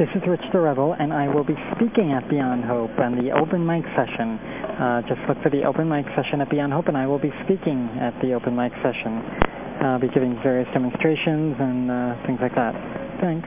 This is Rich DeRevel, and I will be speaking at Beyond Hope on the open mic session. Uh, just look for the open mic session at Beyond Hope, and I will be speaking at the open mic session. I'll be giving various demonstrations and uh, things like that. Thanks.